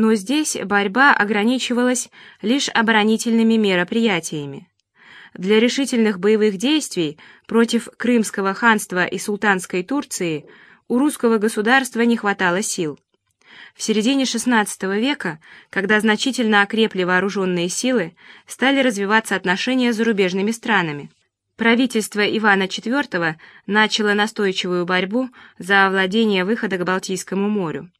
Но здесь борьба ограничивалась лишь оборонительными мероприятиями. Для решительных боевых действий против Крымского ханства и султанской Турции у русского государства не хватало сил. В середине XVI века, когда значительно окрепли вооруженные силы, стали развиваться отношения с зарубежными странами. Правительство Ивана IV начало настойчивую борьбу за овладение выхода к Балтийскому морю.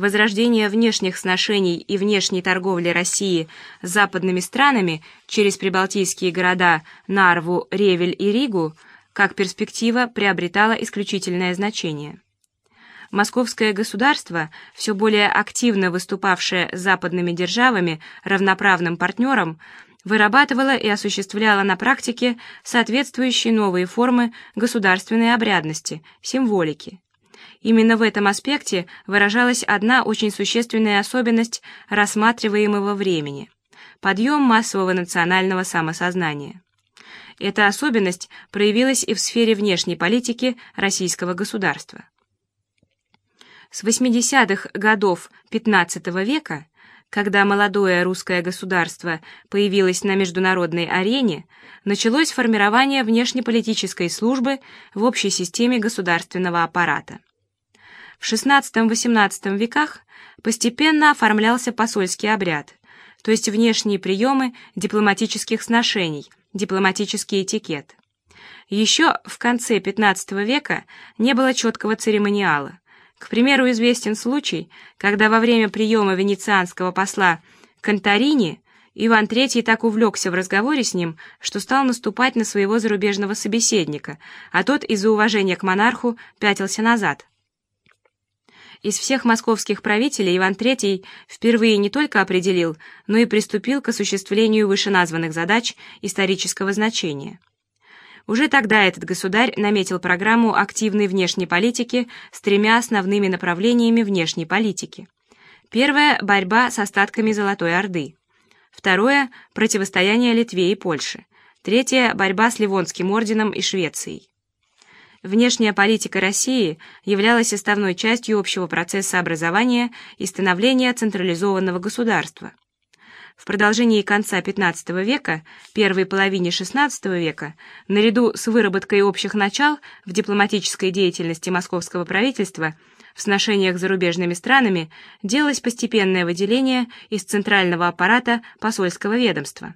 Возрождение внешних сношений и внешней торговли России с западными странами через прибалтийские города Нарву, Ревель и Ригу как перспектива приобретало исключительное значение. Московское государство, все более активно выступавшее с западными державами равноправным партнером, вырабатывало и осуществляло на практике соответствующие новые формы государственной обрядности, символики. Именно в этом аспекте выражалась одна очень существенная особенность рассматриваемого времени – подъем массового национального самосознания. Эта особенность проявилась и в сфере внешней политики российского государства. С 80-х годов XV века, когда молодое русское государство появилось на международной арене, началось формирование внешнеполитической службы в общей системе государственного аппарата. В XVI-XVIII веках постепенно оформлялся посольский обряд, то есть внешние приемы дипломатических сношений, дипломатический этикет. Еще в конце XV века не было четкого церемониала, к примеру, известен случай, когда во время приема венецианского посла Конторини Иван III так увлекся в разговоре с ним, что стал наступать на своего зарубежного собеседника, а тот из-за уважения к монарху пятился назад. Из всех московских правителей Иван III впервые не только определил, но и приступил к осуществлению вышеназванных задач исторического значения. Уже тогда этот государь наметил программу активной внешней политики с тремя основными направлениями внешней политики. Первое – борьба с остатками Золотой Орды. Второе – противостояние Литве и Польше. Третье – борьба с Ливонским орденом и Швецией. Внешняя политика России являлась составной частью общего процесса образования и становления централизованного государства – в продолжении конца XV века, первой половине XVI века, наряду с выработкой общих начал в дипломатической деятельности московского правительства в сношениях с зарубежными странами делалось постепенное выделение из центрального аппарата посольского ведомства.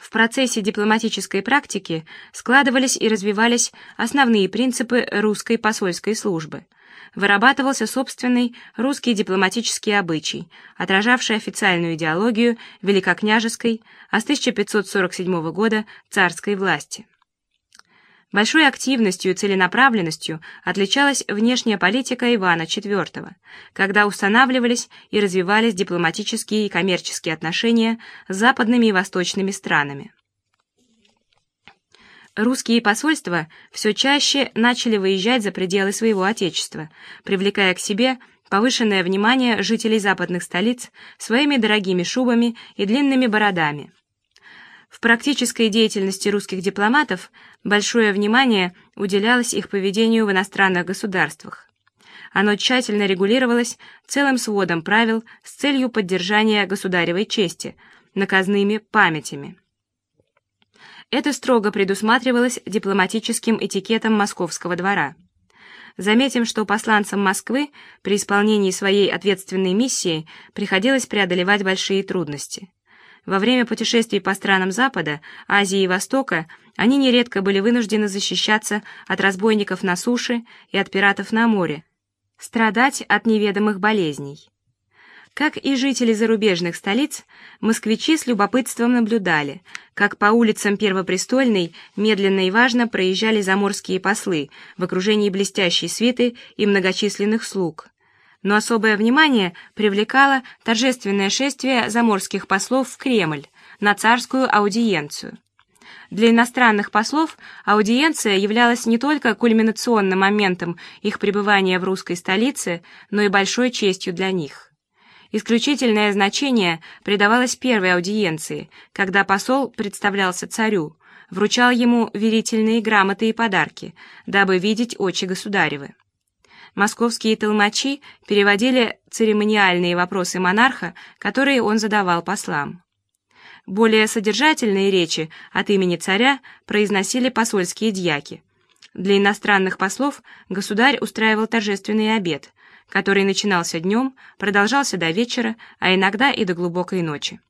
В процессе дипломатической практики складывались и развивались основные принципы русской посольской службы – вырабатывался собственный русский дипломатический обычай, отражавший официальную идеологию великокняжеской, а с 1547 года царской власти. Большой активностью и целенаправленностью отличалась внешняя политика Ивана IV, когда устанавливались и развивались дипломатические и коммерческие отношения с западными и восточными странами. Русские посольства все чаще начали выезжать за пределы своего отечества, привлекая к себе повышенное внимание жителей западных столиц своими дорогими шубами и длинными бородами. В практической деятельности русских дипломатов большое внимание уделялось их поведению в иностранных государствах. Оно тщательно регулировалось целым сводом правил с целью поддержания государевой чести, наказными памятями. Это строго предусматривалось дипломатическим этикетом московского двора. Заметим, что посланцам Москвы при исполнении своей ответственной миссии приходилось преодолевать большие трудности. Во время путешествий по странам Запада, Азии и Востока они нередко были вынуждены защищаться от разбойников на суше и от пиратов на море, страдать от неведомых болезней. Как и жители зарубежных столиц, москвичи с любопытством наблюдали, как по улицам Первопрестольной медленно и важно проезжали заморские послы в окружении блестящей свиты и многочисленных слуг. Но особое внимание привлекало торжественное шествие заморских послов в Кремль на царскую аудиенцию. Для иностранных послов аудиенция являлась не только кульминационным моментом их пребывания в русской столице, но и большой честью для них. Исключительное значение придавалось первой аудиенции, когда посол представлялся царю, вручал ему верительные грамоты и подарки, дабы видеть очи государевы. Московские толмачи переводили церемониальные вопросы монарха, которые он задавал послам. Более содержательные речи от имени царя произносили посольские дьяки. Для иностранных послов государь устраивал торжественный обед, который начинался днем, продолжался до вечера, а иногда и до глубокой ночи.